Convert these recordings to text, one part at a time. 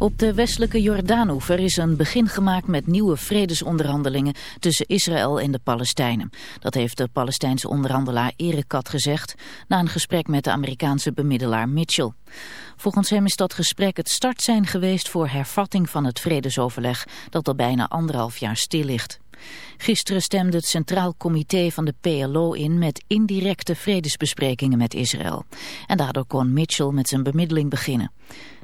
Op de westelijke Jordaanoever is een begin gemaakt met nieuwe vredesonderhandelingen tussen Israël en de Palestijnen. Dat heeft de Palestijnse onderhandelaar Erekat gezegd na een gesprek met de Amerikaanse bemiddelaar Mitchell. Volgens hem is dat gesprek het startsein geweest voor hervatting van het vredesoverleg dat al bijna anderhalf jaar stil ligt. Gisteren stemde het Centraal Comité van de PLO in met indirecte vredesbesprekingen met Israël. En daardoor kon Mitchell met zijn bemiddeling beginnen.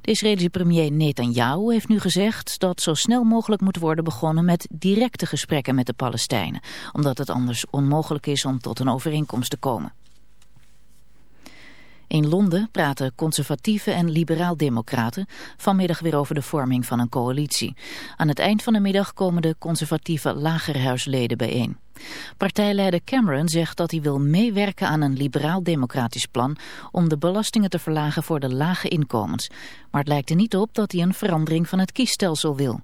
De Israëlische premier Netanyahu heeft nu gezegd dat zo snel mogelijk moet worden begonnen met directe gesprekken met de Palestijnen, omdat het anders onmogelijk is om tot een overeenkomst te komen. In Londen praten conservatieve en liberaal-democraten vanmiddag weer over de vorming van een coalitie. Aan het eind van de middag komen de conservatieve lagerhuisleden bijeen. Partijleider Cameron zegt dat hij wil meewerken aan een liberaal-democratisch plan om de belastingen te verlagen voor de lage inkomens. Maar het lijkt er niet op dat hij een verandering van het kiesstelsel wil.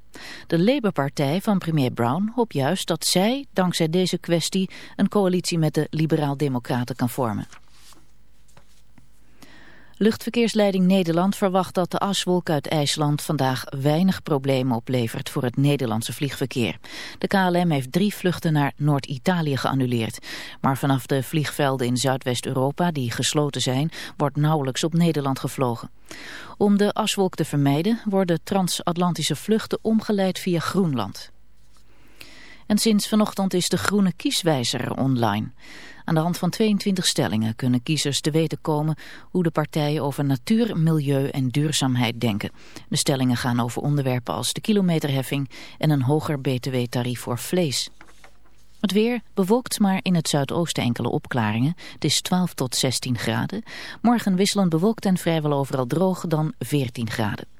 De Labour-partij van premier Brown hoopt juist dat zij, dankzij deze kwestie, een coalitie met de liberaal-democraten kan vormen. Luchtverkeersleiding Nederland verwacht dat de aswolk uit IJsland vandaag weinig problemen oplevert voor het Nederlandse vliegverkeer. De KLM heeft drie vluchten naar Noord-Italië geannuleerd. Maar vanaf de vliegvelden in Zuidwest-Europa, die gesloten zijn, wordt nauwelijks op Nederland gevlogen. Om de aswolk te vermijden worden transatlantische vluchten omgeleid via Groenland. En sinds vanochtend is de groene kieswijzer online. Aan de hand van 22 stellingen kunnen kiezers te weten komen hoe de partijen over natuur, milieu en duurzaamheid denken. De stellingen gaan over onderwerpen als de kilometerheffing en een hoger btw-tarief voor vlees. Het weer bewolkt maar in het zuidoosten enkele opklaringen. Het is 12 tot 16 graden. Morgen wisselend bewolkt en vrijwel overal droog dan 14 graden.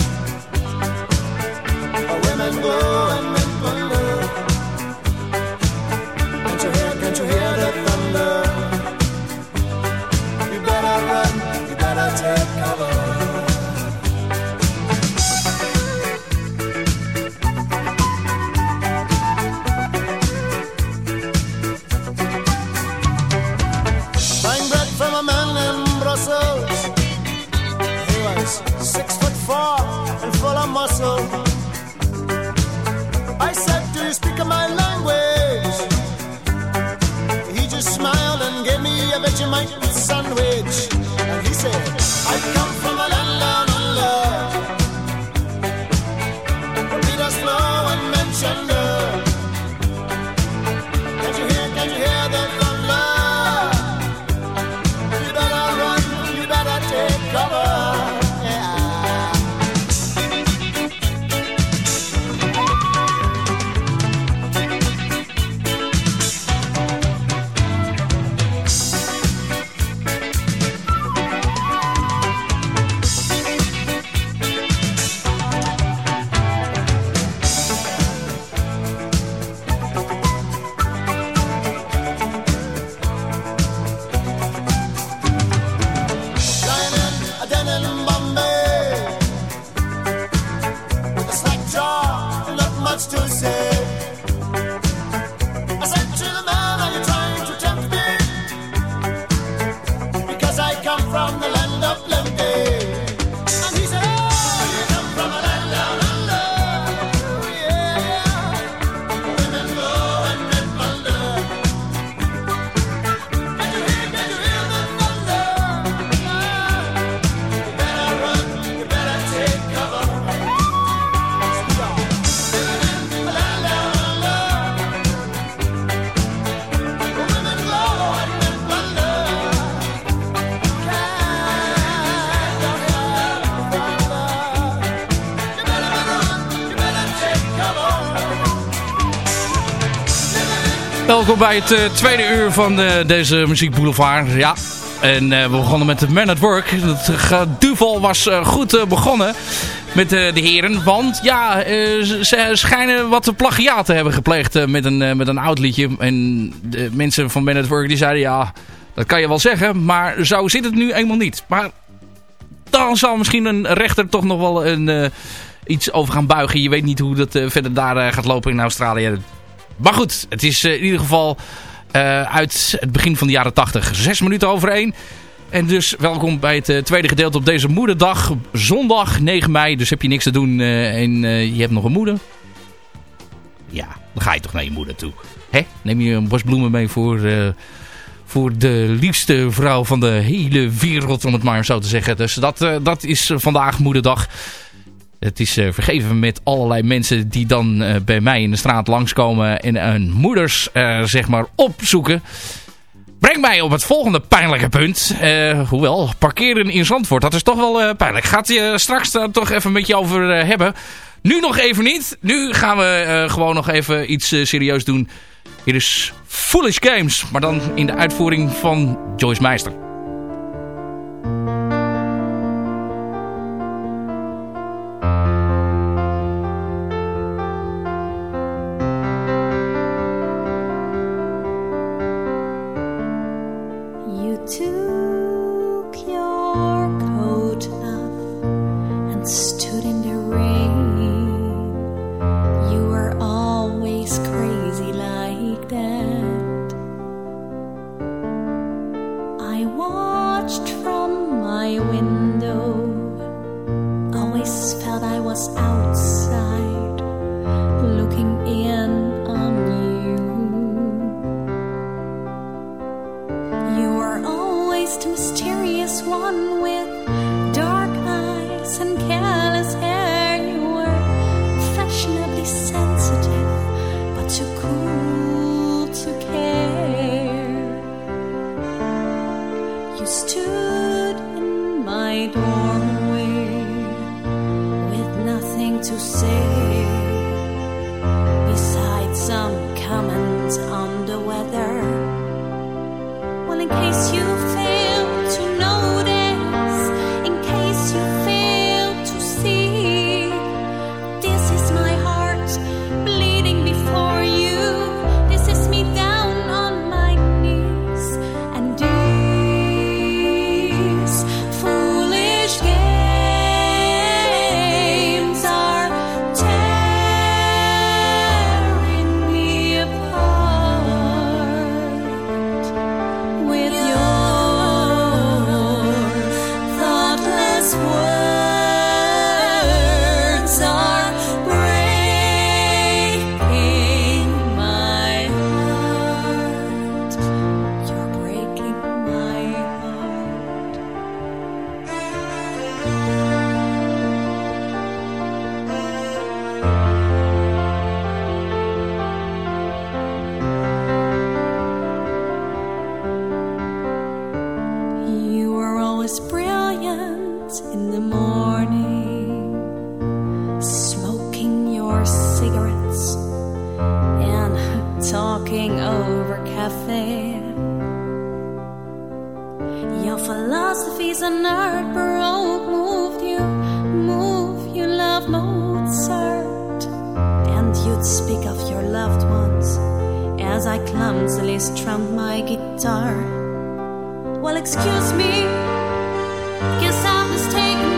Bij het eh, tweede uur van eh, deze Muziek Boulevard. Ja, en eh, we begonnen met Man at Work. Het geduvel was goed begonnen met de heren. Want ja, ze- schijnen wat plagiaat te hebben gepleegd met, een, met een oud liedje. En de mensen van Man at Work die zeiden ja, dat kan je wel zeggen. Maar zo zit het nu eenmaal niet. Maar dan zal misschien een rechter toch nog wel een, iets over gaan buigen. Je weet niet hoe dat verder daar gaat lopen in Australië. Maar goed, het is eh, in ieder geval eh, uit het begin van de jaren 80. Zes minuten over één. En dus welkom bij het eh, tweede gedeelte op deze moederdag. Zondag 9 mei. Dus heb je niks te doen en je hebt nog een moeder. Ja, dan ga je toch naar je moeder toe. Hè? Neem je een bos bloemen mee voor, voor de liefste vrouw van de hele wereld, om het maar zo te zeggen. Dus dat, dat is vandaag moederdag. Het is eh, vergeven met allerlei mensen die dan eh, bij mij in de straat langskomen en hun moeders eh, zeg maar opzoeken. Breng mij op het volgende pijnlijke punt. Hoewel, parkeren in Zandvoort, dat is toch wel pijnlijk. Gaat je straks daar toch even met je over hebben. Nu nog even niet. Nu gaan we gewoon nog even iets serieus doen. Hier is Foolish Games, maar dan in de uitvoering van Joyce Meister. Speak of your loved ones as I clumsily strummed my guitar. Well, excuse me, guess I'm mistaken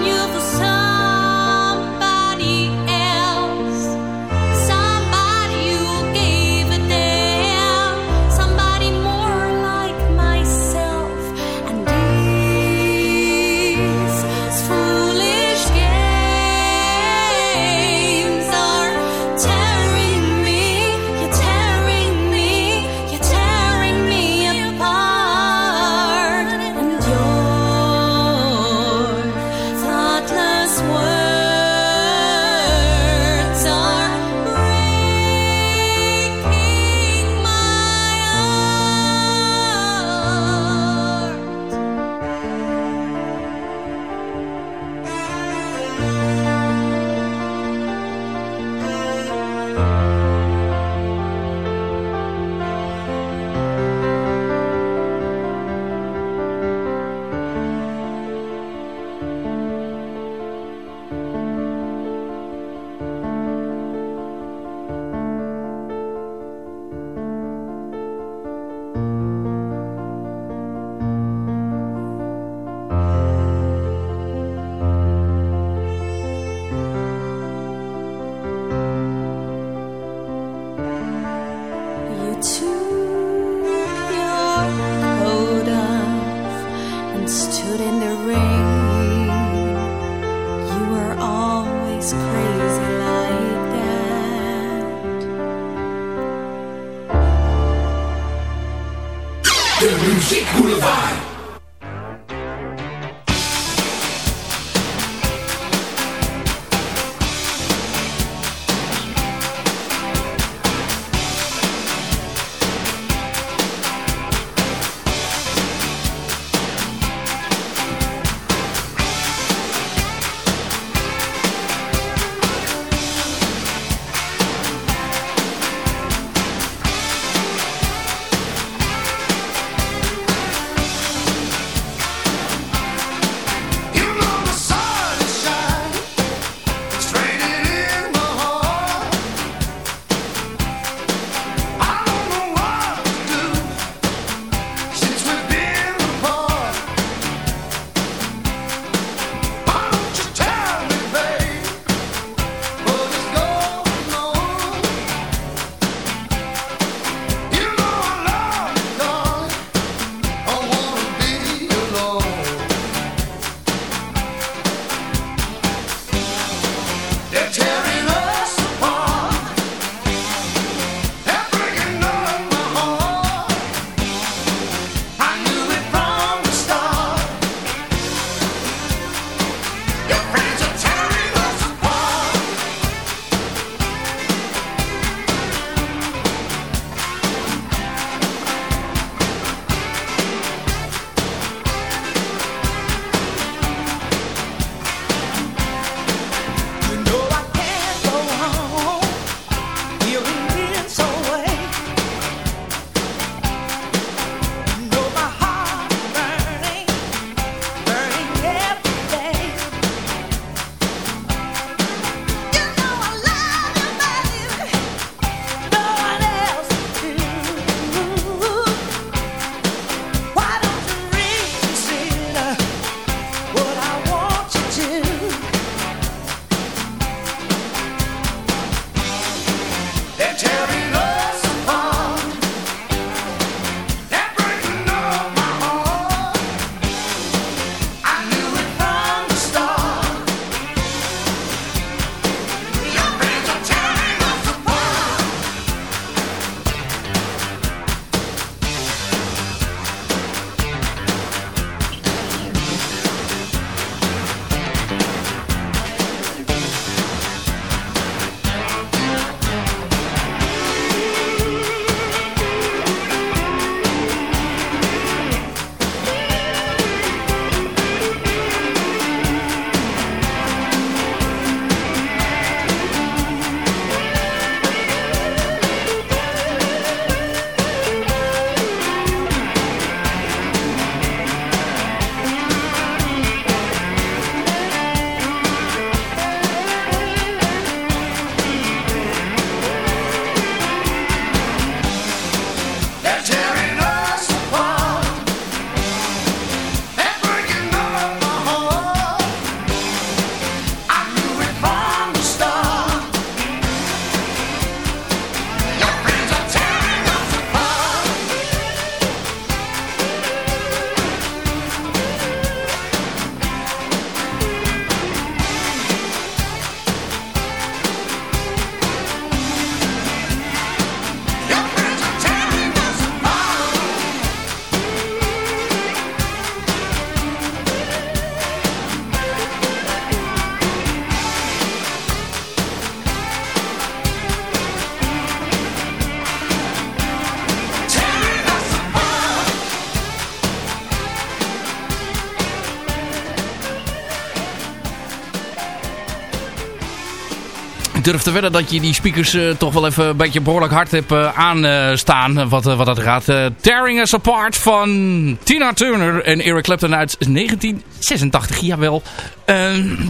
Ik durf te wedden dat je die speakers eh, toch wel even een beetje behoorlijk hard hebt uh, aanstaan. Wat, wat dat gaat. Tearing Us Apart van Tina Turner en Eric Clapton uit 1986. Jawel.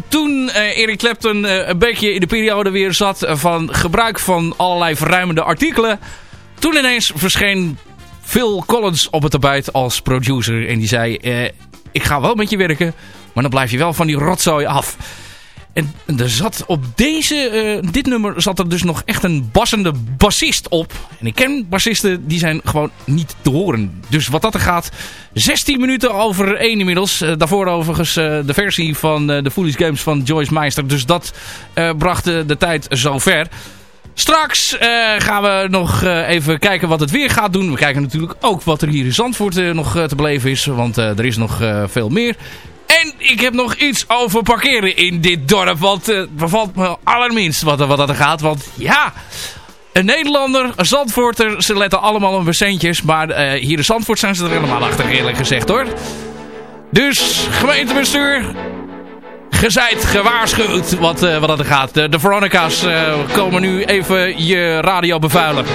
toen Eric Clapton een beetje in de periode weer zat van gebruik van allerlei verruimende artikelen. Toen ineens verscheen Phil Collins op het tapijt als producer. En die zei, ik ga wel met je werken, maar dan blijf je wel van die rotzooi af. En er zat op deze, eh, dit nummer zat er dus nog echt een bassende bassist op. En ik ken bassisten, die zijn gewoon niet te horen. Dus wat dat er gaat, 16 minuten over één inmiddels. Eh, daarvoor overigens eh, de versie van de Foolish Games van Joyce Meister. Dus dat bracht de tijd zover. Straks gaan we nog even kijken wat het weer gaat doen. We kijken natuurlijk ook wat er hier in Zandvoort nog te beleven is. Want er is nog veel meer. En ik heb nog iets over parkeren in dit dorp. Want het uh, bevalt me allerminst wat, wat dat er gaat. Want ja, een Nederlander, een Zandvoorter, ze letten allemaal op centjes. Maar uh, hier in Zandvoort zijn ze er helemaal achter eerlijk gezegd hoor. Dus gemeentebestuur, gezeid, gewaarschuwd wat, uh, wat dat er gaat. De, de Veronica's komen nu even je radio bevuilen.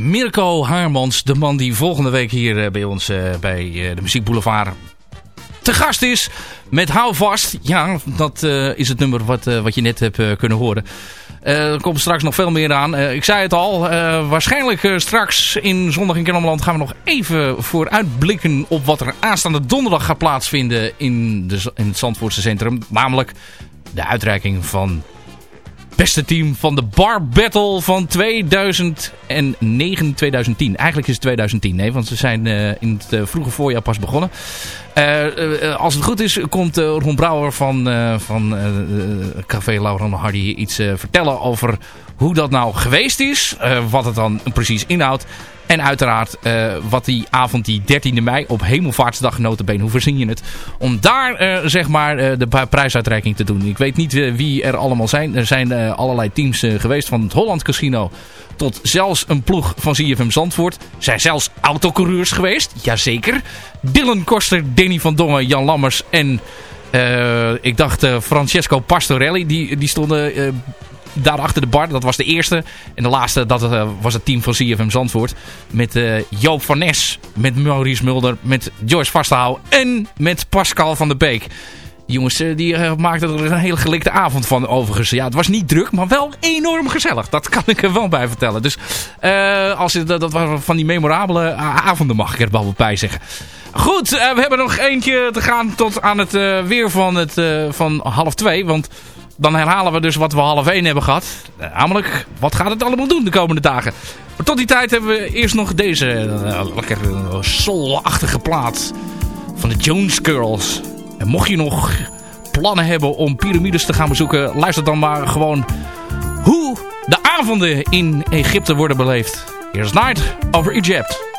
Mirko Haarmans, de man die volgende week hier eh, bij ons eh, bij eh, de Muziek Boulevard te gast is. Met Hou Vast. Ja, dat is het nummer wat, wat je net hebt kunnen horen. Er komt straks nog veel meer aan. Ik zei het al, waarschijnlijk straks in Zondag in Kennemerland gaan we nog even vooruitblikken op wat er aanstaande donderdag gaat plaatsvinden in, de, in het Zandvoortse Centrum. Namelijk de uitreiking van beste team van de Bar Battle van 2009-2010. Eigenlijk is het 2010, nee, want ze zijn eh, in het eh, vroege voorjaar pas begonnen. Eh, als het goed is, komt Ron Brouwer van, van Café Laurent Hardy iets vertellen over hoe dat nou geweest is. wat het dan precies inhoudt. En uiteraard eh, wat die avond, die 13e mei, op Hemelvaartsdag notabene, hoe verzin je het? Om daar eh, zeg maar eh, de pri- prijsuitreiking te doen. Ik weet niet wie er allemaal zijn. Er zijn allerlei teams geweest van het Holland Casino tot zelfs een ploeg van CFM Zandvoort. Zijn zelfs autocoureurs geweest, jazeker. Dylan Koster, Danny van Dongen, Jan Lammers en ik dacht Francesco Pastorelli. Die, die stonden eh, daar achter de bar. Dat was de eerste. En de laatste dat eh, was het team van CFM Zandvoort. Met eh, Joop van Nes, met Maurice Mulder, met Joyce Vastehouw en met Pascal van der Beek. Jongens eh, die maakten er een hele gelikte avond van overigens. Ja, het was niet druk, maar wel enorm gezellig. Dat kan ik er wel bij vertellen. Dus als dat, dat van die memorabele avonden mag ik er wel bij zeggen. Goed, we hebben nog eentje te gaan tot aan het weer van, het, van half twee. Want dan herhalen we dus wat we half één hebben gehad. Eh, namelijk, wat gaat het allemaal doen de komende dagen? Maar tot die tijd hebben we eerst nog deze eh, lekker uh, soul-achtige plaat van de Jones Girls. En mocht je nog plannen hebben om piramides te gaan bezoeken, luister dan maar gewoon hoe de avonden in Egypte worden beleefd. Here's Night over Egypt.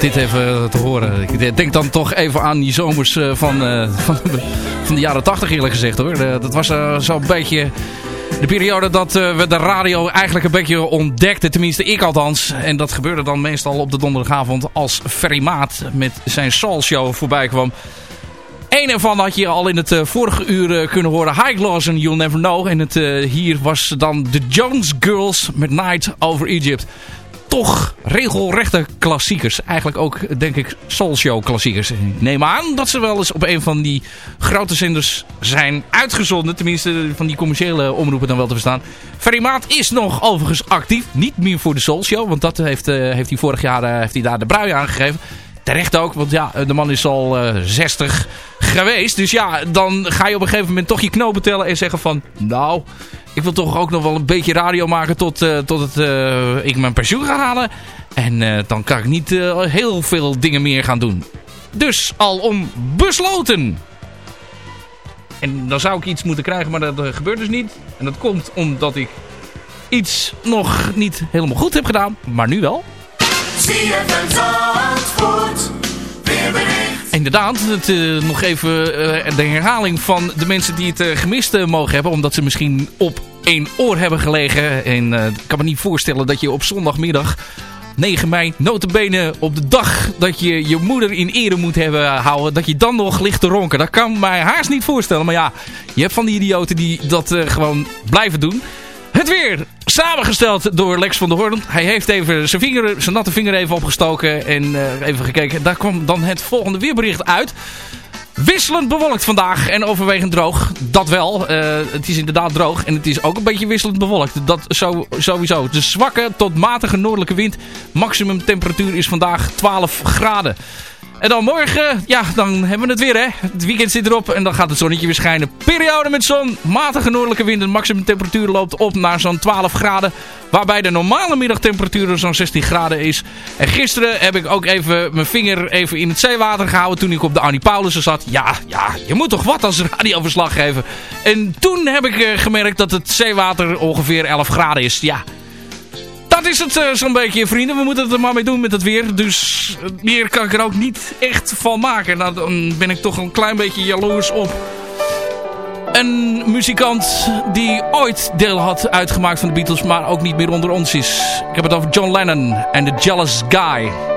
Dit even te horen. Ik denk dan toch even aan die zomers eh, van, eh, van, de, van de jaren 80 eerlijk gezegd hoor. Eh, dat was eh, zo'n beetje de periode dat eh, we de radio eigenlijk een beetje ontdekten. Tenminste ik althans. En dat gebeurde dan meestal op de donderdagavond als Ferry Maat met zijn Soul Show voorbij kwam. Eén ervan had je al in het eh, vorige uur eh, kunnen horen. High Gloss en You'll Never Know. En het, eh, hier was dan de Jones Girls met Night Over Egypt. Toch regelrechte klassiekers. Eigenlijk ook, denk ik, Soul Show klassiekers. Neem aan dat ze wel eens op een van die grote zenders zijn uitgezonden. Tenminste, van die commerciële omroepen dan wel te verstaan. Ferry Maat is nog overigens actief. Niet meer voor de Soul Show. Want dat heeft, eh, heeft hij vorig jaar eh, heeft hij daar de brui aangegeven. Terecht ook, want ja, de man is al eh 60 geweest. Dus ja, dan ga je op een gegeven moment toch je knopen tellen en zeggen van... Nou, ik wil toch ook nog wel een beetje radio maken tot, eh, tot het, eh, ik mijn pensioen ga halen. En eh, dan kan ik niet heel veel dingen meer gaan doen. Dus alom besloten. En dan zou ik iets moeten krijgen, maar dat gebeurt dus niet. En dat komt omdat ik iets nog niet helemaal goed heb gedaan. Maar nu wel. ZFM Zandvoort. Weerbericht. Inderdaad, het, eh, nog even eh, de herhaling van de mensen die het eh, gemist mogen hebben. Omdat ze misschien op één oor hebben gelegen. En ik kan me niet voorstellen dat je op zondagmiddag 9 mei, notabene op de dag dat je je moeder in ere moet hebben houden, dat je dan nog ligt te ronken. Dat kan mij haast niet voorstellen. Maar ja, je hebt van die idioten die dat uh, gewoon blijven doen. Het weer, samengesteld door Lex van der Hoorn. Hij heeft even zijn, vinger, zijn natte vinger even opgestoken en uh, even gekeken. Daar kwam dan het volgende weerbericht uit. Wisselend bewolkt vandaag en overwegend droog. Dat wel. Uh, het is inderdaad droog en het is ook een beetje wisselend bewolkt. Dat zo, sowieso. De zwakke tot matige noordelijke wind. Maximum temperatuur is vandaag 12 graden. En dan morgen, ja, dan hebben we het weer, hè. Het weekend zit erop en dan gaat het zonnetje weer schijnen. Periode met zon, matige noordelijke wind. De maximum temperatuur loopt op naar zo'n 12 graden. Waarbij de normale middagtemperatuur zo'n 16 graden is. En gisteren heb ik ook even mijn vinger even in het zeewater gehouden toen ik op de Annie Paulussen zat. Ja, ja, je moet toch wat als radioverslag geven. En toen heb ik uh, gemerkt dat het zeewater ongeveer 11 graden is. Ja, dat is het uh, zo'n beetje, vrienden. We moeten het er maar mee doen met het weer. Dus meer kan ik er ook niet echt van maken. Nou, dan ben ik toch een klein beetje jaloers op een muzikant die ooit deel had uitgemaakt van de Beatles, maar ook niet meer onder ons is. Ik heb het over John Lennon en The Jealous Guy.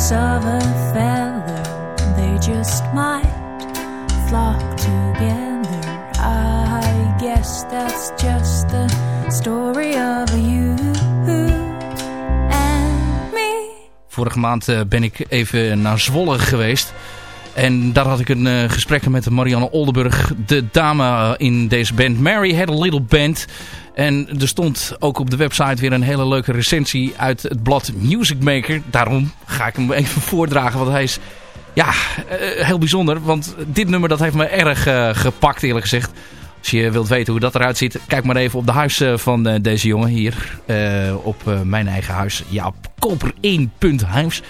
Of a feather, they just might flock together. I guess that's just the story of you and me. Vorige maand eh, ben ik even naar Zwolle geweest. En daar had ik een eh, gesprek met Marianne Oldenburg, de dame eh, in deze band. Mary had a little band. En er stond ook op de website weer een hele leuke recensie uit het blad Music Maker. Daarom ga ik hem even voordragen, want hij is ja, eh, heel bijzonder. Want dit nummer dat heeft me erg gepakt eerlijk gezegd. Als je wilt weten hoe dat eruit ziet, kijk maar even op de huis van deze jongen hier. op mijn eigen huis. Ja, op koper1.huis.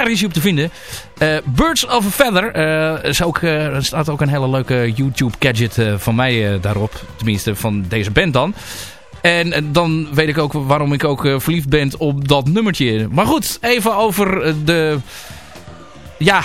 Daar is op te vinden. Eh, Birds of a Feather. eh, eh, er staat ook een hele leuke YouTube gadget van mij daarop. Tenminste van deze band dan. En dan weet ik ook waarom ik ook verliefd ben op dat nummertje. Maar goed, even over de... Ja,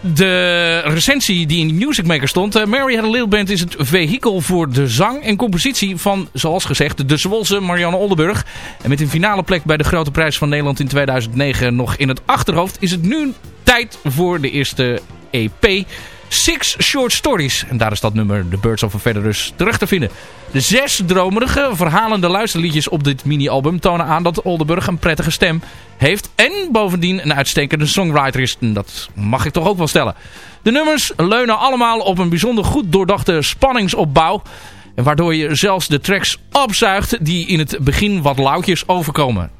de recensie die in de Music Maker stond. Eh, Mary Had a Little Band is het vehikel voor de zang en compositie van, zoals gezegd, de Zwolse Marianne Oldenburg. En met een finale plek bij de Grote Prijs van Nederland in 2009 nog in het achterhoofd... is het nu tijd voor de eerste EP... Six Short Stories. En daar is dat nummer The Birds of a Feather dus terug te vinden. De zes dromerige, verhalende luisterliedjes op dit mini-album tonen aan dat Oldenburg een prettige stem heeft. En bovendien een uitstekende songwriter is. Dat mag ik toch ook wel stellen. De nummers leunen allemaal op een bijzonder goed doordachte spanningsopbouw. En waardoor je zelfs de tracks opzuigt die in het begin wat lauwtjes overkomen.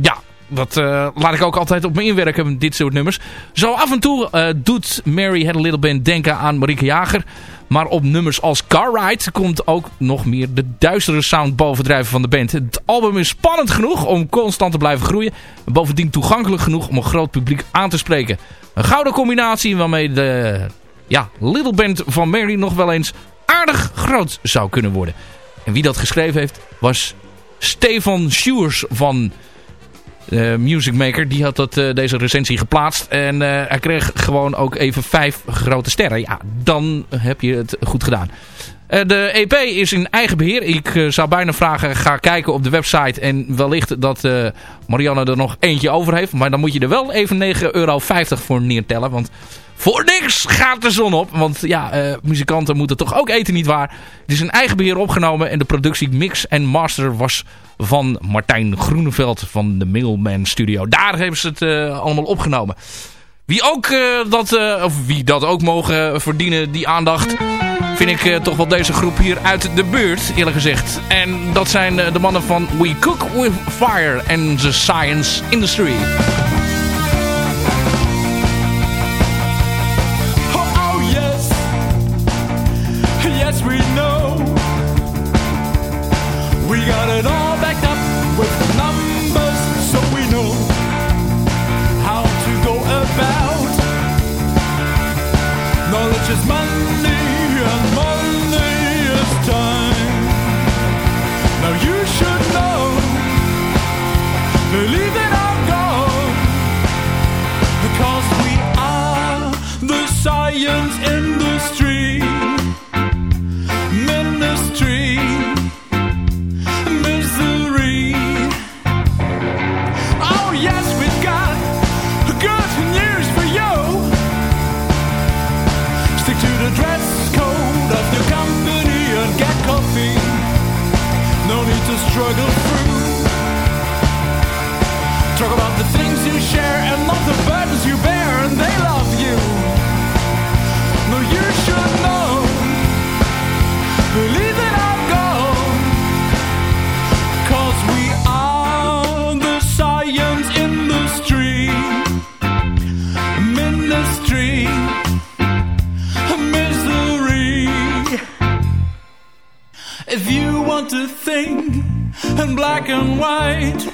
Ja, dat eh, laat ik ook altijd op me inwerken, dit soort nummers. Zo af en toe eh, doet Mary Had a Little Band denken aan Marieke Jager. Maar op nummers als Car Ride komt ook nog meer de duistere sound bovendrijven van de band. Het album is spannend genoeg om constant te blijven groeien. En bovendien toegankelijk genoeg om een groot publiek aan te spreken. Een gouden combinatie waarmee de ja, Little Band van Mary nog wel eens aardig groot zou kunnen worden. En wie dat geschreven heeft was Stefan Schuurs van uh, Music Maker. Die had dat, uh, deze recensie geplaatst. En uh, hij kreeg gewoon ook even vijf grote sterren. Ja, dan heb je het goed gedaan. De EP is in eigen beheer. Ik zou bijna vragen, ga kijken op de website. En wellicht dat Marianne er nog eentje over heeft. Maar dan moet je er wel even 9,50 euro voor neertellen. Want voor niks gaat de zon op. Want ja, muzikanten moeten toch ook eten, niet waar? Het is in eigen beheer opgenomen. En de productie mix en master was van Martijn Groeneveld van de Mailman Studio. Daar hebben ze het allemaal opgenomen. Wie, ook, uh, dat, of wie dat ook mogen verdienen, die aandacht... vind ik toch wel deze groep hier uit de buurt, eerlijk gezegd. En dat zijn de mannen van We Cook With Fire and the Science Industry. The burdens you bear, and they love you. No, you should know. Believe that. Cause we are the science industry, ministry, misery. If you want to think and black and white.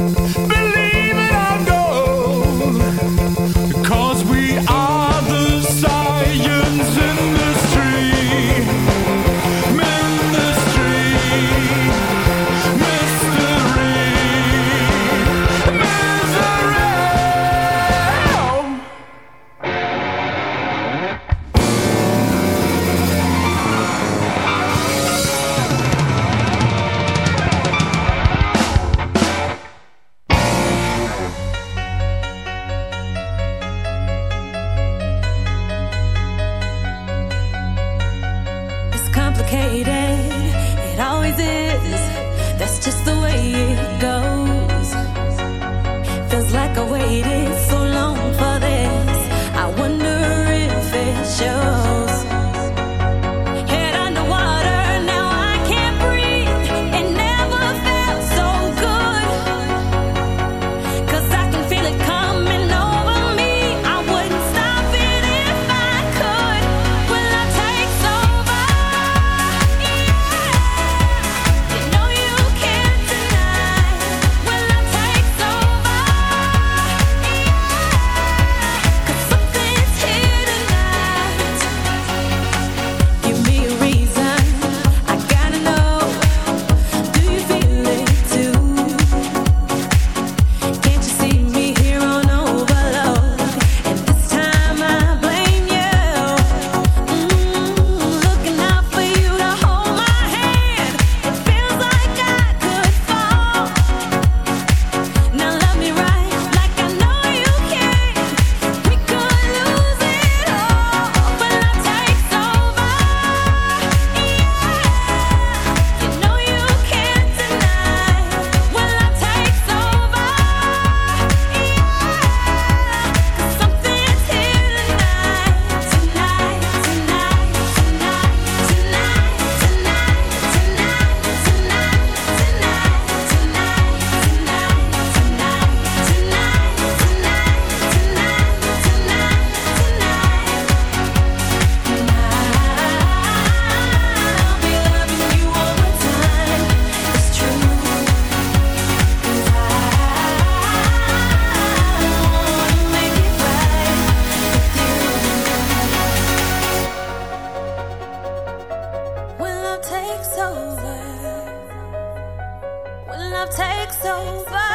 takes over.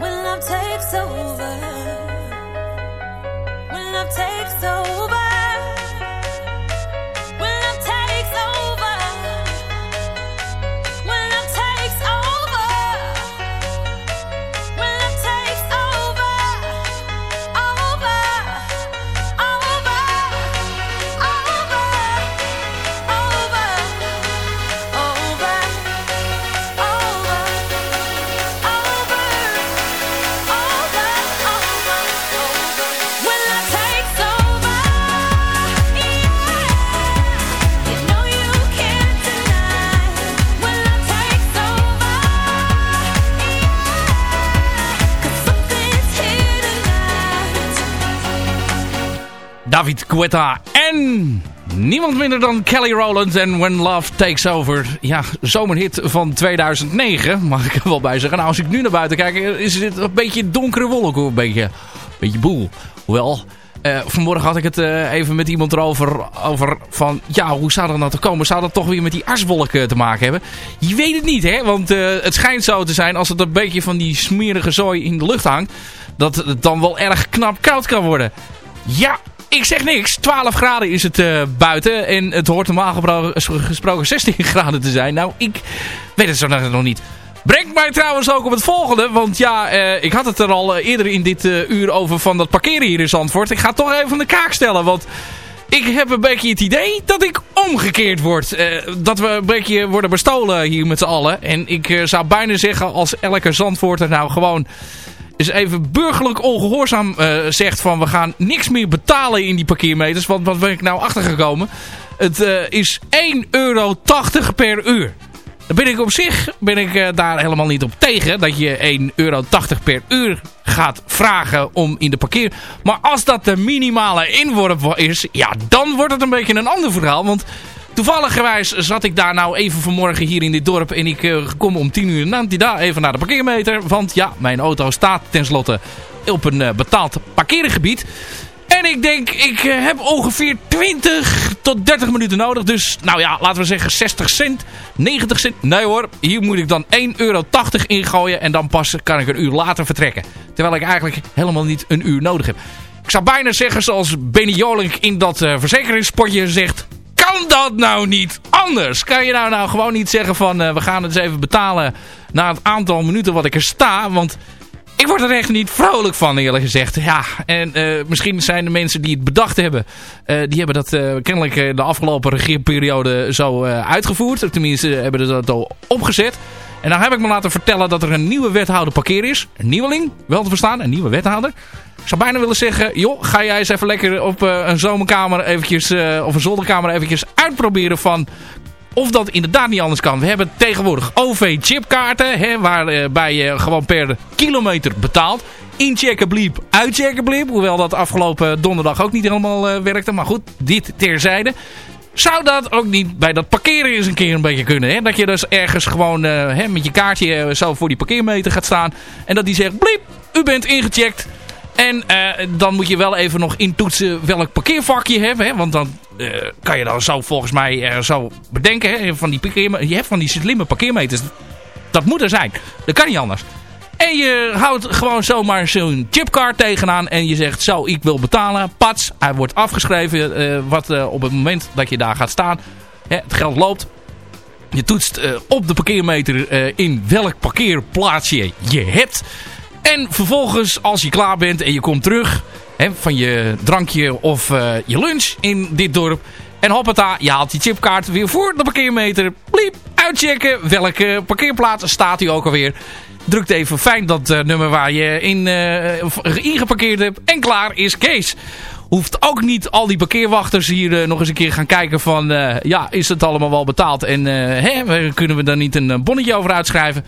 When love takes over. David Guetta en niemand minder dan Kelly Rowland en When Love Takes Over. Ja, zomerhit van 2009, mag ik er wel bij zeggen. Nou, als ik nu naar buiten kijk, is het een beetje donkere wolk, een beetje, een beetje boel. Hoewel, eh, vanmorgen had ik het eh, even met iemand erover over van, ja, hoe zou dat nou te komen? Zou dat toch weer met die arswolk eh, te maken hebben? Je weet het niet, hè? Want het schijnt zo te zijn, als het een beetje van die smerige zooi in de lucht hangt, dat het dan wel erg knap koud kan worden. Ja, ik zeg niks. 12 graden is het eh, buiten. En het hoort normaal gesproken 16 graden te zijn. Nou, ik weet het zo nog niet. Brengt mij trouwens ook op het volgende. Want ja, eh, ik had het er al eh, eerder in dit uur over van dat parkeren hier in Zandvoort. Ik ga toch even de kaak stellen. Want ik heb een beetje het idee dat ik omgekeerd word. Dat we een beetje worden bestolen hier met z'n allen. En ik zou bijna zeggen als elke Zandvoorter nou gewoon is even burgerlijk ongehoorzaam eh, zegt van we gaan niks meer betalen in die parkeermeters. Want wat ben ik nou achtergekomen? Het eh, is 1,80 euro per uur. Dan ben ik op zich ben ik, eh, daar helemaal niet op tegen. Dat je 1,80 euro per uur gaat vragen om in de parkeer. Maar als dat de minimale inworp is, ja, dan wordt het een beetje een ander verhaal. Want toevalligerwijs zat ik daar nou even vanmorgen hier in dit dorp. En ik eh, kom om 10 uur na daar even naar de parkeermeter. Want ja, mijn auto staat tenslotte op een eh, betaald parkeergebied. En ik denk, ik eh, heb ongeveer 20 tot 30 minuten nodig. Dus, nou ja, laten we zeggen 60 cent, 90 cent. Nee hoor, hier moet ik dan 1,80 euro ingooien. En dan pas kan ik een uur later vertrekken. Terwijl ik eigenlijk helemaal niet een uur nodig heb. Ik zou bijna zeggen, zoals Benny Jolink in dat verzekeringspotje zegt... Kan dat nou niet anders? Kan je nou, nou gewoon niet zeggen van... eh, we gaan het eens even betalen na het aantal minuten wat ik er sta... Want ik word er echt niet vrolijk van, eerlijk gezegd. Ja, en eh, misschien zijn de mensen die het bedacht hebben... eh, die hebben dat kennelijk de afgelopen regeerperiode zo uitgevoerd. Tenminste, hebben ze dat al opgezet. En dan heb ik me laten vertellen dat er een nieuwe wethouder parkeer is. Een nieuweling, wel te verstaan, een nieuwe wethouder. Ik zou bijna willen zeggen, joh, ga jij eens even lekker op eh, een zomerkamer eventjes, eh, of een zolderkamer eventjes uitproberen van of dat inderdaad niet anders kan. We hebben tegenwoordig OV-chipkaarten, waarbij je gewoon per kilometer betaalt. Inchecken bliep, uitchecken bliep. Hoewel dat afgelopen donderdag ook niet helemaal eh, werkte. Maar goed, dit terzijde. Zou dat ook niet bij dat parkeren eens een keer een beetje kunnen? Hè? Dat je dus ergens gewoon eh, hè, met je kaartje eh, zo voor die parkeermeter gaat staan. En dat die zegt, bliep, u bent ingecheckt. En eh, dan moet je wel even nog intoetsen welk parkeervak je hebt. Hè? Want dan eh, kan je dan zo volgens mij eh, zo bedenken. Hè? Van die parkeerme- je hebt van die slimme parkeermeters. Dat moet er zijn. Dat kan niet anders. En je houdt gewoon zomaar zo'n chipcard tegenaan. En je zegt zo, ik wil betalen. Pats, hij wordt afgeschreven. wat op het moment dat je daar gaat staan. Hè, het geld loopt. Je toetst op de parkeermeter in welk parkeerplaatsje je hebt. En vervolgens, als je klaar bent en je komt terug hè, van je drankje of eh, je lunch in dit dorp. En hoppata, je haalt die chipkaart weer voor de parkeermeter. Bliep, uitchecken welke parkeerplaats staat u ook alweer. Drukt even fijn dat eh, nummer waar je in, eh, ingeparkeerd hebt. En klaar is Kees. Hoeft ook niet al die parkeerwachters hier nog eens een keer gaan kijken van... ja, is het allemaal wel betaald? En hè, kunnen we daar niet een bonnetje over uitschrijven?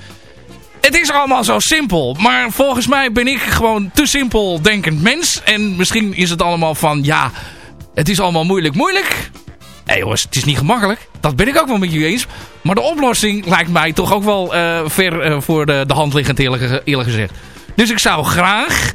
Het is allemaal zo simpel. Maar volgens mij ben ik gewoon te simpel denkend mens. En misschien is het allemaal van... Ja, het is allemaal moeilijk moeilijk. Nee jongens, het is niet gemakkelijk. Dat ben ik ook wel met jullie eens. Maar de oplossing lijkt mij toch ook wel eh, ver eh, voor de, de hand liggend eerlijk, eerlijk gezegd. Dus ik zou graag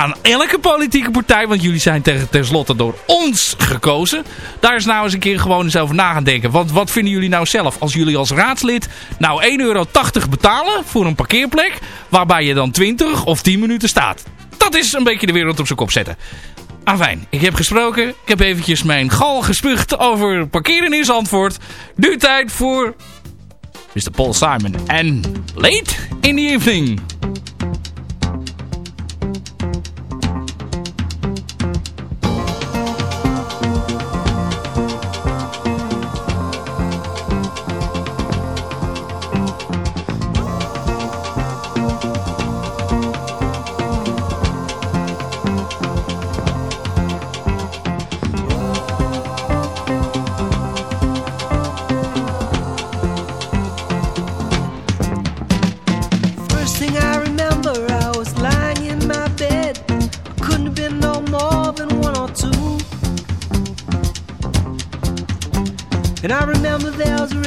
aan elke politieke partij, want jullie zijn ten, tenslotte door ons gekozen. Daar is nou eens een keer gewoon eens over na gaan denken. Want wat vinden jullie nou zelf als jullie als raadslid nou 1,80 euro betalen voor een parkeerplek waarbij je dan 20 of 10 minuten staat? Dat is een beetje de wereld op zijn kop zetten. Afijn, ik heb gesproken. Ik heb eventjes mijn gal gespuugd over parkeren in Zandvoort. Nu tijd voor Mr. Paul Simon en Late in the Evening. And I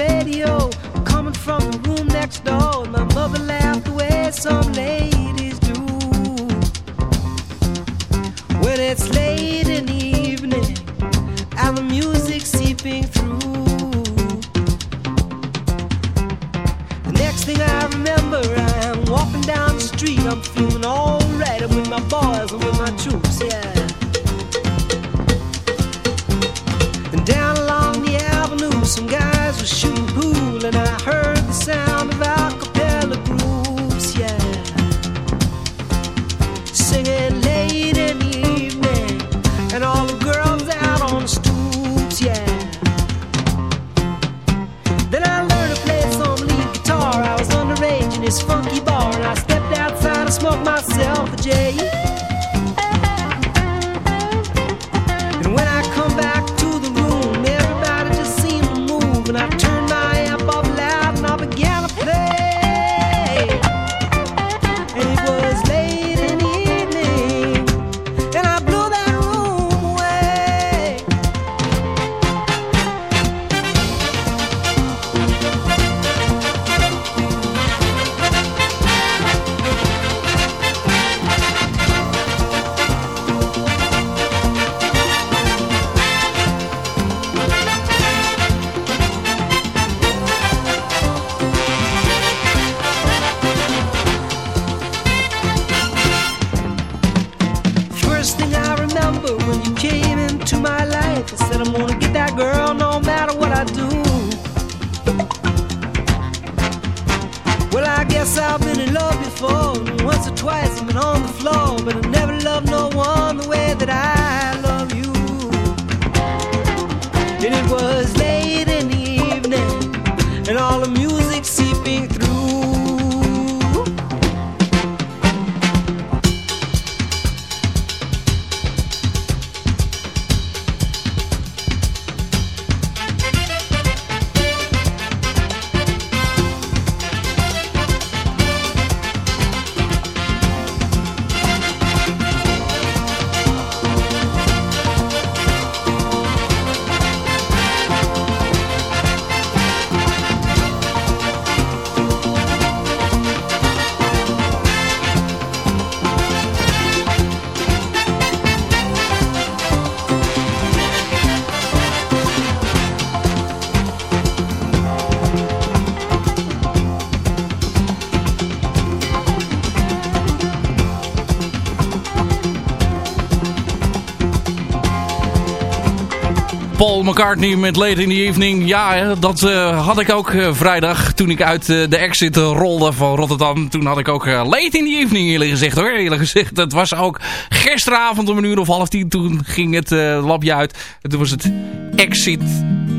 Paul McCartney met Late in the Evening. Ja, dat eh, had ik ook eh, vrijdag toen ik uit eh, de exit rolde van Rotterdam. Toen had ik ook Late in the Evening eerlijk gezegd hoor. Eerlijk gezegd, het was ook gisteravond om een uur of half tien. Toen ging het lapje uit. En toen was het exit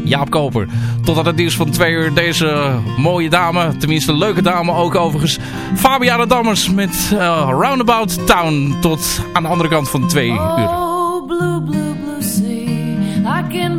Jaap Koper. Totdat het nieuws van twee uur deze mooie dame, tenminste leuke dame ook overigens. Fabiana Dammers met Roundabout Town tot aan de andere kant van twee uur. Oh, blue, blue, blue sea. I can't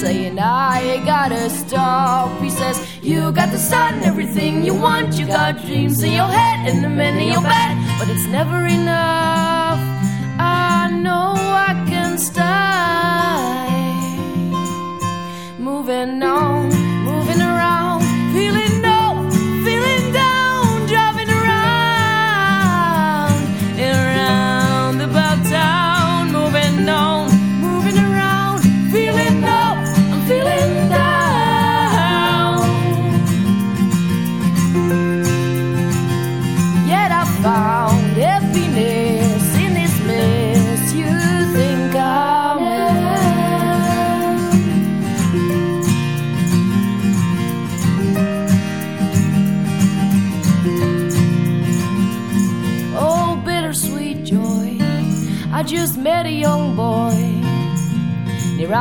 Saying, I gotta stop. He says, You got the sun, everything you want. You got dreams in your head and them in your bed, but it's never enough. I know I can stay. Moving on,